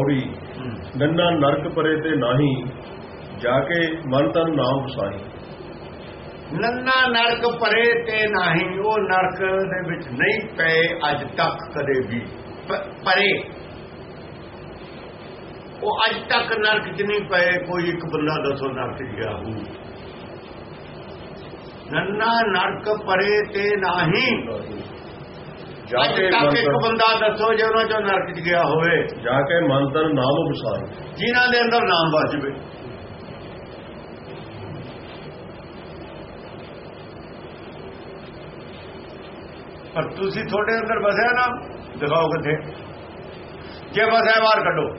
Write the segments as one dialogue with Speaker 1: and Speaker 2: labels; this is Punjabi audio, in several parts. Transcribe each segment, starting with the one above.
Speaker 1: ਔੜੀ ਨੰਨਾ ਨਰਕ ਪਰੇ ਤੇ ਨਾਹੀ, ਜਾ ਕੇ ਮਨ ਤਨ ਨਾਮ ਵਸਾਈ
Speaker 2: ਨੰਨਾ ਨਰਕ ਪਰੇ ਤੇ ਨਹੀਂ, ਉਹ ਨਰਕ ਦੇ ਵਿੱਚ ਨਹੀਂ ਪਏ ਅੱਜ ਤੱਕ ਕਦੇ ਵੀ। ਪਰੇ। ਉਹ ਅੱਜ ਤੱਕ ਨਰਕ 'ਚ ਨਹੀਂ ਪਏ, ਕੋਈ ਇੱਕ ਬੰਦਾ ਦੱਸੋ ਨਰਕ 'ਚ ਗਿਆ ਹੋ ਨੰਨਾ ਨਰਕ ਪਰੇ ਤੇ ਨਹੀਂ।
Speaker 1: ਜਾ ਕੇ
Speaker 2: ਤੱਕ ਇੱਕ ਬੰਦਾ ਦੱਸੋ ਜੇ ਉਹਨਾਂ 'ਚੋਂ ਨਰਕ 'ਚ ਗਿਆ ਹੋਵੇ।
Speaker 1: ਜਾ ਕੇ ਮਨ ਤਨ ਨਾਮ ਵਸਾਈ
Speaker 2: ਜਿਨ੍ਹਾਂ ਦੇ ਅੰਦਰ ਨਾਮ ਵਸ ਜਵੇ। ਪਰ ਤੁਸੀਂ ਤੁਹਾਡੇ ਅੰਦਰ ਵਸਿਆ ਨਾ ਦਿਖਾਓ ਕਿੱਥੇ। ਜੇ ਵਸਿਆ ਬਾਹਰ ਕੱਢੋ।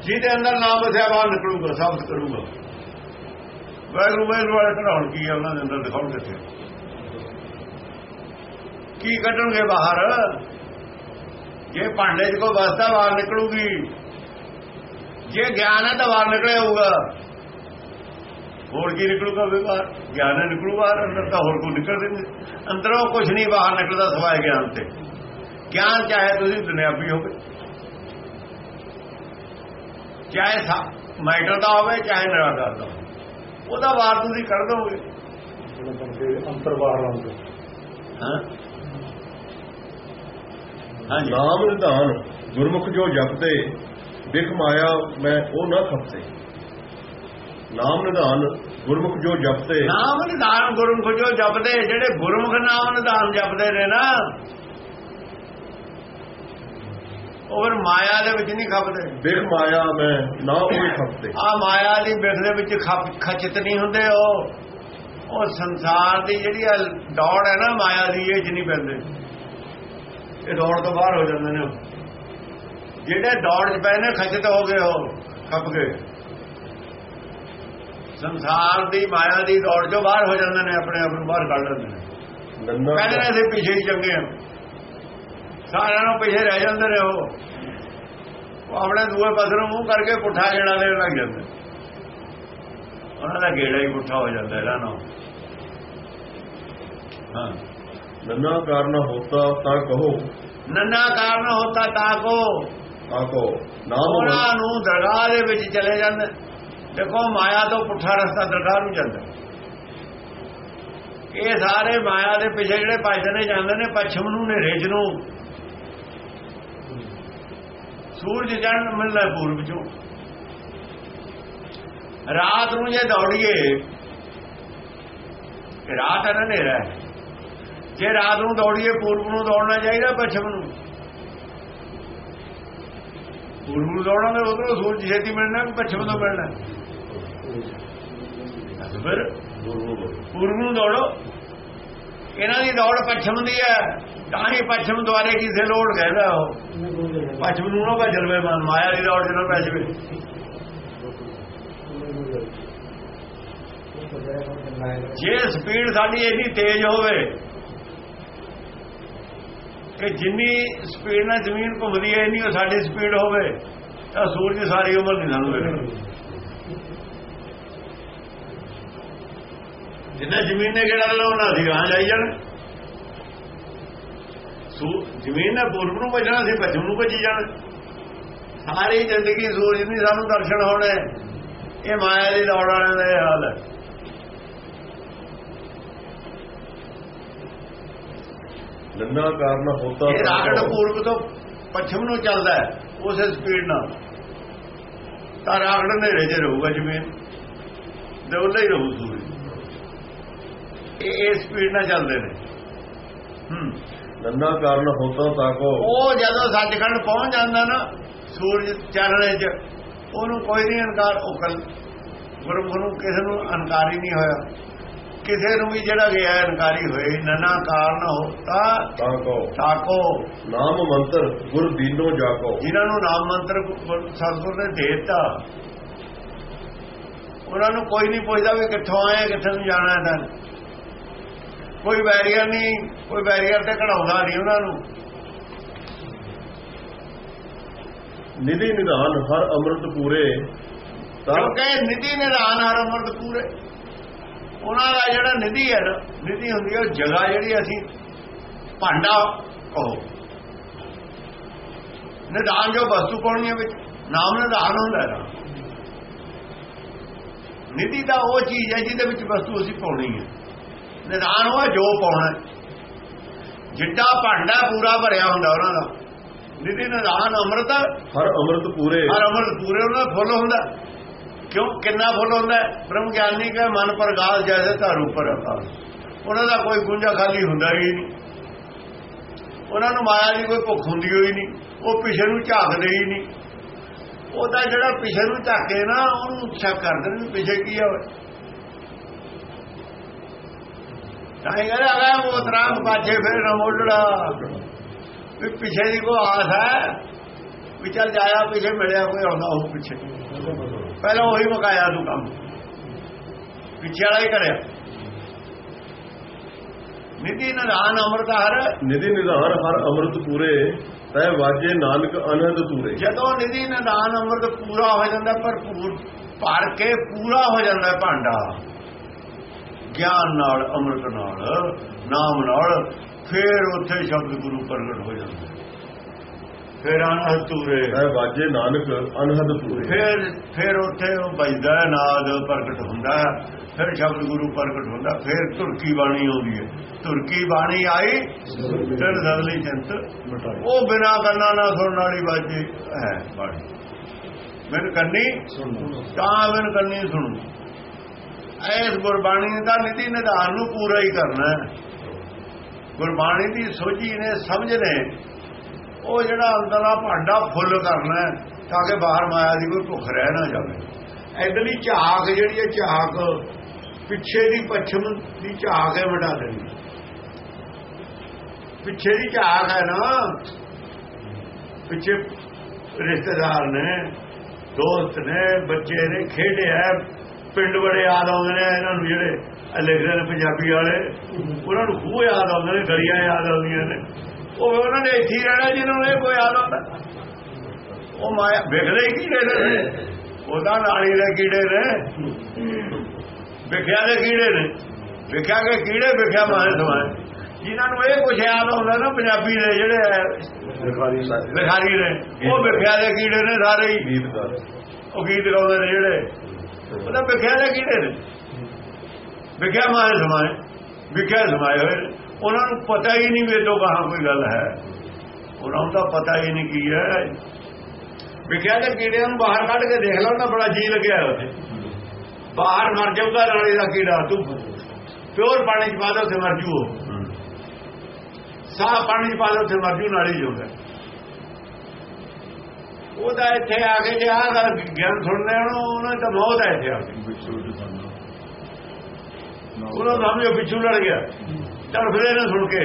Speaker 2: ਜਿਹਦੇ ਅੰਦਰ ਨਾਮ ਵਸਿਆ ਬਾਹਰ ਨਿਕਲੂਗਾ ਸਾਬਤ ਕਰੂਗਾ। ਵੈਗਰੂ ਵੈਗਰੂ ਵਾਲੇ ਕਢਾਉਣ ਕੀ ਹੈ ਉਹਨਾਂ ਦੇ ਅੰਦਰ ਦਿਖਾਉਣ ਕਿੱਥੇ। ਕੀ ਕੱਢਣਗੇ ਬਾਹਰ? ਜੇ ਭਾਂਡੇ 'ਚ ਕੋਈ ਵਸਦਾ ਬਾਹਰ ਨਿਕਲੂਗੀ। ਜੇ ਗਿਆਨ ਹੈ ਤਾਂ ਬਾਹਰ ਨਿਕਲਿਆ ਹੋਊਗਾ। ਹੋਰ ਕੀ ਨਿਕਲੂਗਾ ਬਾਹਰ? ਗਿਆਨ ਹੈ ਨਿਕਲੂ ਬਾਹਰ ਅੰਦਰ ਤਾਂ ਹੋਰ ਕੋਈ ਨਿਕਲਦੇ ਨਹੀਂ ਅੰਦਰੋਂ ਕੁਝ ਨਹੀਂ ਬਾਹਰ ਨਿਕਲਦਾ ਸਵਾਏ ਗਿਆਨ ਤੇ। ਗਿਆਨ ਚਾਹੇ ਤੁਸੀਂ ਦੁਨਿਆਵੀ ਹੋਵੇ। ਚਾਹੇ ਮੈਟਰ ਦਾ ਹੋਵੇ ਚਾਹੇ ਨਿਰਾਕਾਰ ਦਾ ਹੋਵੇ। ਉਹਦਾ ਬਾਹਰ ਤੁਸੀਂ ਕਰ ਦੋਗੇ।
Speaker 3: ਅੰਤਰਵਾਰ ਲਾਉਂਦੇ
Speaker 2: ਹਾਂ? ਹਾਂਜੀ
Speaker 1: ਨਾਮ ਨਿਧਾਨ ਗੁਰਮੁਖ ਜੋ ਜਪਦੇ ਬਿਖ ਮਾਇਆ ਮੈਂ ਉਹ ਨਾ ਖਪਤੇ। ਨਾਮ ਨਿਧਾਨ ਗੁਰਮੁਖ ਜੋ ਜਪਦੇ
Speaker 2: ਨਾਮ ਨਿਧਾਨ ਗੁਰਮੁਖ ਜੋ ਜਪਦੇ ਜਿਹੜੇ ਗੁਰਮੁਖ ਨਾਮ ਨਿਧਾਨ ਜਪਦੇ ਨੇ ਨਾ ਉਹ ਫਿਰ ਮਾਇਆ ਦੇ ਵਿੱਚ ਨਹੀਂ ਖਪਦੇ।
Speaker 1: ਬਿਖ ਮਾਇਆ ਮੈਂ ਨਾ ਉਹ ਖਪਤੇ।
Speaker 2: ਆ ਮਾਇਆ ਦੀ ਬਿਖ ਦੇ ਵਿੱਚ ਖਚਿਤ ਨਹੀਂ ਹੁੰਦੇ ਉਹ। ਉਹ ਸੰਸਾਰ ਦੀ ਜਿਹੜੀ ਦੌੜ ਹੈ ਨਾ ਮਾਇਆ ਦੀ ਇਹ ਨਹੀਂ ਪੈਂਦੇ। ਇਹ ਦੌੜ ਤੋਂ ਬਾਹਰ ਹੋ ਜਾਂਦੇ ਨੇ ਉਹ। ਜਿਹੜੇ ਦੌੜ 'ਚ ਪਏ ਨੇ ਖਚਿਤ ਹੋ ਗਏ ਉਹ ਖਪ ਗਏ ਸੰਸਾਰ ਦੀ ਮਾਇਆ ਦੀ ਦੌੜ 'ਚੋਂ ਬਾਹਰ ਹੋ ਜਾਂਦੇ ਨੇ ਆਪਣੇ ਆਪ ਨੂੰ ਬਾਹਰ ਕੱਢ ਲੈਂਦੇ ਨੇ। ਨੇ ਅਸੀਂ ਪਿੱਛੇ ਹੀ ਚੰਗੇ ਹਾਂ। ਸਾਰਿਆਂ ਨੂੰ ਪਿੱਛੇ ਰਹਿ ਜਾਂਦੇ ਨੇ ਉਹ। ਉਹ ਆਪਣੇ ਦੂਏ ਪਾਸੇ ਨੂੰ ਮੂੰਹ ਕਰਕੇ ਪੁੱਠਾ ਗੇੜਾ ਲੈਣ ਲੱਗ ਜਾਂਦੇ। ਉਹਨਾਂ ਦਾ ਗੇੜਾ ਹੀ ਪੁੱਠਾ ਹੋ ਜਾਂਦਾ ਇਹਨਾਂ ਨੂੰ ਹਾਂ।
Speaker 1: ਨੰਨਾ ਕਾਰਨ ਹੋਤਾ ਤਾਂ ਕਹੋ।
Speaker 2: ਨੰਨਾ ਕਾਰਨ ਹੋਤਾ ਤਾਂ ਕੋ
Speaker 1: ਆਕੋ ਨਾਮ
Speaker 2: ਉਹਨਾਂ ਨੂੰ ਦਰਗਾਹ ਦੇ ਵਿੱਚ ਚਲੇ ਜਾਂਦੇ। ਦੇਖੋ ਮਾਇਆ ਤੋਂ ਪੁੱਠਾ ਰਸਤਾ ਦਰਗਾਹ ਨੂੰ ਜਾਂਦਾ। ਇਹ ਸਾਰੇ ਮਾਇਆ ਦੇ ਪਿੱਛੇ ਜਿਹੜੇ ਭਜਦੇ ਨੇ ਜਾਂਦੇ ਨੇ ਪੱਛਮ ਨੂੰ ਹਨੇਰੇ ਚ ਨੂੰ। ਸੂਰਜ ਚੜ੍ਹਨ ਮਿਲਦਾ ਪੂਰਬ ਚੋਂ। ਰਾਤ ਨੂੰ ਜੇ ਦੌੜੀਏ ਰਾਤ ਨਾ ਹਨੇਰਾ ਹੈ। ਜੇ ਰਾਤ ਨੂੰ ਦੌੜੀਏ, ਪੂਰਬ ਨੂੰ ਦੌੜਨਾ ਚਾਹੀਦਾ ਪੱਛਮ ਨੂੰ। ਪੂਰਬ ਨੂੰ ਦੌੜਾਂਗੇ ਉਧਰੋਂ ਸੂਰਜ ਛੇਤੀ ਮਿਲਣਾ ਕਿ ਪੱਛਮ ਤੋਂ ਮਿਲਣਾ। ਫਿਰ ਪੂਰਬ ਨੂੰ ਦੌੜੋ। ਇਹਨਾਂ ਦੀ ਦੌੜ ਪੱਛਮ ਦੀ ਹੈ। ਤਾਂ ਹੀ ਪੱਛਮ ਦੁਆਰੇ ਕਿਸੇ ਲੋੜ ਕਹਿੰਦਾ ਉਹ। ਪੱਛਮ ਨੂੰ ਨਾ ਭਜਲ ਵੇ ਮਨ, ਮਾਇਆ ਦੀ ਦੌੜ ਜਿਹਨੂੰ ਪੈ ਜਵੇ ਜੇ ਸਪੀਡ ਸਾਡੀ ਇੰਨੀ ਤੇਜ਼ ਹੋਵੇ ਕਿ ਜਿੰਨੀ ਸਪੀਡ ਨਾਲ ਜ਼ਮੀਨ ਘੁੰਮਦੀ ਹੈ, ਇੰਨੀ ਉਹ ਸਾਡੀ ਸਪੀਡ ਹੋਵੇ, ਤਾਂ ਸੂਰਜ ਸਾਰੀ ਉਮਰ ਨਹੀਂ ਸਾਨੂੰ ਵੇਖਣਾ ਜਿੰਨਾ ਜ਼ਮੀਨ ਨੇ ਕਿਹੜਾ ਲਾਉਣਾ ਸੀ ਗਾਂ ਜਾਈ ਜਾਣ। ਸੂ, ਜ਼ਮੀਨ ਨੇ ਪੂਰਬ ਨੂੰ ਭਜਣਾ ਸੀ ਪੱਛਮ ਨੂੰ ਭਜੀ ਜਾਣ। ਸਾਰੀ ਜ਼ਿੰਦਗੀ ਸੂਰਜ ਨਹੀਂ ਸਾਨੂੰ ਦਰਸ਼ਨ ਹੋਣੇ। ਇਹ ਮਾਇਆ ਦੀ ਦੌੜ ਵਾਲਿਆਂ ਦਾ ਹਾਲ ਹੈ।
Speaker 1: ਨੰਨਾ ਕਾਰਨ ਹੋਤਾ
Speaker 2: ਇਹ
Speaker 1: ਕਹੋ।
Speaker 2: ਪੂਰਬ ਤੋਂ ਪੱਛਮ ਨੂੰ ਚੱਲਦਾ ਹੈ ਉਸੇ ਸਪੀਡ ਨਾਲ। ਤਾਂ ਰਾਕਟ ਹਨੇਰੇ 'ਚ ਰਹੂਗਾ ਜ਼ਮੀਨ। ਦੇ ਉੱਲੇ ਹੀ ਰਹੂ ਸੂਰਜ। ਇਹ ਸਪੀਡ ਨਾਲ ਚੱਲਦੇ ਨੇ। ਹੂੰ।
Speaker 1: ਨੰਨਾ ਕਾਰਨ ਹੋਤਾ ਤਾਂ ਕੋ
Speaker 2: ਉਹ ਜਦੋਂ ਸੱਚਖੰਡ ਪਹੁੰਚ ਜਾਂਦਾ ਨਾ ਸੂਰਜ ਚਾਨਣੇ 'ਚ ਉਹਨੂੰ ਕੋਈ ਨਹੀਂ ਇਨਕਾਰ ਉਹ ਕੱਲ ਗੁਰਮੁਖ ਨੂੰ ਕਿਸੇ ਨੂੰ ਇਨਕਾਰ ਹੀ ਨਹੀਂ ਹੋਇਆ। ਕਿਸੇ ਨੂੰ ਵੀ ਜਿਹੜਾ ਗਿਆ ਇਨਕਾਰੀ ਹੋਏ ਨਨਾ ਕਾਰਨ ਹੋਤਾ
Speaker 1: ਤਾਂ ਕੋ
Speaker 2: ਤਾਕੋ।
Speaker 1: ਨਾਮ ਮੰਤਰ ਗੁਰ ਦੀਨੋ ਜਾਕੋ।
Speaker 2: ਜਿਨ੍ਹਾਂ ਨੂੰ ਨਾਮ ਮੰਤਰ ਗੁਰ- ਸਤਿਗੁਰ ਨੇ ਦੇ ਦਿੱਤਾ। ਉਹਨਾਂ ਨੂੰ ਕੋਈ ਨਹੀਂ ਪੁੱਛਦਾ ਵੀ ਕਿੱਥੋਂ ਆਏ ਕਿੱਥੇ ਨੂੰ ਜਾਣਾ ਹੈ ਤਾਂ। ਕੋਈ ਬੈਰੀਅਰ ਨਹੀਂ ਕੋਈ ਬੈਰੀਅਰ ਤੇ ਕਢਾਉਂਦਾ ਨਹੀਂ ਉਹਨਾਂ ਨੂੰ।
Speaker 1: ਨਿਧੀ ਨਿਧਾਨ ਹਰ ਅੰਮ੍ਰਿਤ ਪੂਰੇ ਤਾਂ
Speaker 2: ਕਿਉਂਕਿ ਨਿਧੀ ਨਿਧਾਨ ਹਰ ਅਮਰਤ ਪੂਰੇ। ਉਹਨਾਂ ਦਾ ਜਿਹੜਾ ਨਿਧੀ ਹੈ ਨਾ ਨਿਧੀ ਹੁੰਦੀ ਹੈ ਉਹ ਜਗ੍ਹਾ ਜਿਹੜੀ ਅਸੀਂ ਭਾਂਡਾ ਕਹੋ। ਨਿਧਾਨ ਜੋ ਵਸਤੂ ਪਾਉਣੀ ਹੈ ਵਿੱਚ ਨਾਮ ਨਿਧਾਨ ਹੁੰਦਾ ਹੈ ਨਿਧੀ ਦਾ ਉਹ ਚੀਜ਼ ਹੈ ਜਿਹਦੇ ਵਿੱਚ ਵਸਤੂ ਅਸੀਂ ਪਾਉਣੀ ਹੈ। ਨਿਧਾਨ ਉਹ ਜੋ ਪਾਉਣਾ। ਜਿੱਡਾ ਭਾਂਡਾ ਪੂਰਾ ਭਰਿਆ ਹੁੰਦਾ ਉਹਨਾਂ ਦਾ ਨਿਧੀ ਨਿਧਾਨ ਅੰਮ੍ਰਿਤ।
Speaker 1: ਹਰ ਅੰਮ੍ਰਿਤ ਪੂਰੇ।
Speaker 2: ਹਰ ਅੰਮ੍ਰਿਤ ਪੂਰੇ ਉਹਨਾਂ ਦਾ ਫੁੱਲ ਹੁੰਦਾ। ਕਿਉਂ? ਕਿੰਨਾ ਫੁੱਲ ਹੁੰਦਾ ਬ੍ਰਹਮ ਗਿਆਨੀ ਕਾ ਮਨ ਪ੍ਰਗਾਸ ਜੈਸੇ ਧਰ ਉੱਪਰ ਆਕਾਸ਼ ਉਹਨਾਂ ਦਾ ਕੋਈ ਗੁੰਜਾ ਖਾਲੀ ਹੁੰਦਾ ਹੀ ਨਹੀਂ। ਉਹਨਾਂ ਨੂੰ ਮਾਇਆ ਦੀ ਕੋਈ ਭੁੱਖ ਹੁੰਦੀ ਹੋਈ ਨਹੀਂ। ਉਹ ਪਿਛੇ ਨੂੰ ਝਾਕਦੇ ਹੀ ਨਹੀਂ। ਉਹਦਾ ਜਿਹੜਾ ਪਿਛੇ ਨੂੰ ਝਾਕੇ ਨਾ, ਉਹਨੂੰ ਸ਼ੱਕ ਕਰਦੇ ਨੇ ਪਿਛੇ ਕੀ ਹੋਵੇ। ਤਾਂ ਇਹ ਕਹਿੰਦਾ ਅਗਾ ਉਹ ਤਰਾਂਗ ਪਾਛੇ ਫਿਰ ਨਾ ਮੋੜੜਾ ਵੀ ਪਿਛੇ ਦੀ ਕੋ ਆਸ ਹੈ? ਵੀ ਚੱਲ ਜਾਇਆ ਪਿਛੇ ਮਿਲਿਆ ਕੋਈ ਆਉਂਦਾ ਉਹ ਪਿਛੇ। ਪਹਿਲਾਂ ਉਹੀ ਮਕਾਇਆ ਤੂੰ ਕੰਮ। ਪਿੱਛੇ ਵਾਲਾ ਹੀ ਕਰਿਆ। ਨਿਧੀ ਨਿਧਾਨ ਅੰਮ੍ਰਿਤ ਹਰ
Speaker 1: ਨਿਧੀ ਨਿਧਾਨ ਹਰ ਅੰਮ੍ਰਿਤ ਪੂਰੇ ਤੈ ਵਾਜੇ ਨਾਨਕ ਅਨਹਦ ਤੂਰੇ
Speaker 2: ਜਦੋਂ ਨਿਧੀ ਨਿਧਾਨ ਅੰਮ੍ਰਿਤ ਪੂਰਾ ਹੋ ਜਾਂਦਾ ਭਰਪੂਰ ਭਰ ਕੇ ਪੂਰਾ ਹੋ ਜਾਂਦਾ ਭਾਂਡਾ। ਗਿਆਨ ਨਾਲ ਅੰਮ੍ਰਿਤ ਨਾਲ ਨਾਮ ਨਾਲ ਫਿਰ ਉੱਥੇ ਸ਼ਬਦ ਗੁਰੂ ਪ੍ਰਗਟ ਹੋ ਜਾਂਦਾ। ਫਿਰ ਅਨਹਦ ਤੂਰੇ
Speaker 1: ਤੈ ਵਾਜੇ ਨਾਨਕ ਅਨਹਦ ਤੂਰੇ
Speaker 2: ਫਿਰ ਫਿਰ ਉੱਥੇ ਉਹ ਵੱਜਦਾ ਨਾਦ ਪ੍ਰਗਟ ਹੁੰਦਾ ਫਿਰ ਸ਼ਬਦ ਗੁਰੂ ਪ੍ਰਗਟ ਹੁੰਦਾ ਫਿਰ ਤੁਰਕੀ ਬਾਣੀ ਆਉਂਦੀ ਹੈ। ਤੁਰਕੀ ਬਾਣੀ ਆਈ ਫਿਰ ਸਦਲੀ ਚੰਤ। ਉਹ ਬਿਨਾ ਕੰਨਾਂ ਨਾਲ ਸੁਣਨ ਵਾਲੀ ਬਾਜੀ ਹੈ ਬਾਣੀ। ਮੈਨੂੰ ਕੰਨੀ ਤਾਂ ਮੈਨੂੰ ਕੰਨੀ ਸੁਣੂ ਐਸ ਗੁਰਬਾਣੀ ਦਾ ਨਿਧੀ ਨਿਧਾਨ ਨੂੰ ਪੂਰਾ ਹੀ ਕਰਨਾ ਹੈ। ਗੁਰਬਾਣੀ ਦੀ ਸੋਝੀ ਨੇ ਸਮਝ ਨੇ ਉਹ ਜਿਹੜਾ ਅੰਦਰ ਆ ਭਾਂਡਾ ਫੁੱਲ ਕਰਨਾ ਤਾਂ ਕਿ ਬਾਹਰ ਮਾਇਆ ਦੀ ਕੋਈ ਭੁੱਖ ਰਹਿ ਨਾ ਜਾਵੇ। ਐਡਲੀ ਝਾਕ ਜਿਹੜੀ ਹੈ, ਝਾਕ ਪਿੱਛੇ ਦੀ ਪੱਛਮ ਦੀ ਝਾਕ ਹੈ ਵਟਾ ਦੇਣੀ। ਪਿੱਛੇ ਦੀ ਝਾਕ ਹੈ ਨਾ, ਪਿੱਛੇ ਰਿਸ਼ਤੇਦਾਰ ਨੇ, ਦੋਸਤ ਨੇ, ਬੱਚੇ ਨੇ ਖੇਡਿਆ ਪਿੰਡ ਬੜੇ ਯਾਦ ਆਉਂਦੇ ਨੇ, ਇਹਨਾਂ ਨੂੰ ਜਿਹੜੇ ਲਿਖਦੇ ਨੇ ਪੰਜਾਬੀ ਵਾਲੇ, ਉਹਨਾਂ ਨੂੰ ਖੂਹ ਯਾਦ ਆਉਂਦੇ ਨੇ, ਗਲੀਆਂ ਯਾਦ ਆਉਂਦੀਆਂ ਨੇ। ਉਹ ਉਹਨਾਂ ਨੇ ਇੱਥੇ ਰਹਿਣਾ ਜਿਹਨਾਂ ਨੂੰ ਇਹ ਕੋਈ ਆਉਂਦਾ ਉਹ ਮਾਇਆ ਵੇਖਦੇ ਹੀ ਕੀੜੇ ਨੇ। ਉਹਦਾ ਨਾਲੀ ਦੇ ਕੀੜੇ ਨੇ। ਵਿਖਿਆ ਦੇ ਕੀੜੇ ਨੇ। ਵਿਖਿਆ ਕੇ ਕੀੜੇ ਵਿਖਿਆ ਮਾਰੇ ਸਮਾਏ। ਜਿਨ੍ਹਾਂ ਨੂੰ ਇਹ ਕੁਝ ਯਾਦ ਆਉਂਦਾ ਨਾ ਪੰਜਾਬੀ ਦੇ ਜਿਹੜੇ ਲਿਖਾਰੀ ਨੇ। ਉਹ ਵਿਖਿਆ ਦੇ ਕੀੜੇ ਨੇ ਸਾਰੇ ਹੀ।
Speaker 1: ਗੀਤਕਾਰ
Speaker 2: ਉਹ ਗੀਤ ਗਾਉਂਦੇ ਨੇ ਜਿਹੜੇ। ਉਹਦਾ ਵਿਖਿਆ ਦੇ ਕੀੜੇ ਨੇ। ਵਿਖਿਆ ਮਾਰੇ ਸਮਾਏ। ਵਿਖਿਆ ਸਮਾਏ ਹੋਏ। ਉਹਨਾਂ ਨੂੰ ਪਤਾ ਹੀ ਨਹੀਂ ਵੇ ਤੋਂ ਕਹਾਂ ਕੋਈ ਗੱਲ ਹੈ। ਉਹਨਾਂ ਨੂੰ ਤਾਂ ਪਤਾ ਹੀ ਨਹੀਂ ਕੀ ਹੈ। ਵਿਖਿਆ ਦੇ ਕੀੜਿਆਂ ਨੂੰ ਬਾਹਰ ਕੱਢ ਕੇ ਦੇਖ ਲਓ ਤਾਂ ਬੜਾ ਜੀ ਲੱਗਿਆ ਉੱਥੇ। ਬਾਹਰ ਮਰ ਜਾਊਗਾ ਨਾਲੇ ਦਾ ਕੀੜਾ ਤੂੰ ਪਿਓਰ ਪਾਣੀ ਚ ਪਾ ਦੋ ਤੇ ਮਰ ਜੂ ਉਹ ਸਾਫ਼ ਪਾਣੀ ਚ ਪਾ ਦੋ ਤੇ ਮਰ ਜੂ ਨਾਲੀ ਜੂਗਾ ਉਹਦਾ ਇੱਥੇ ਆ ਕੇ ਜੇ ਆਹ ਗੱਲ ਗਿਆਨ ਸੁਣਨੇ ਉਹਨੂੰ ਦੀ ਤਾਂ ਮੌਤ ਹੈ ਇੱਥੇ ਆ ਕੇ। ਉਹਨਾਂ ਦਾ ਸਮਝੋ ਪਿੱਛੂ ਲੜ ਗਿਆ। ਚੱਲ ਫਿਰ ਸੁਣ ਕੇ।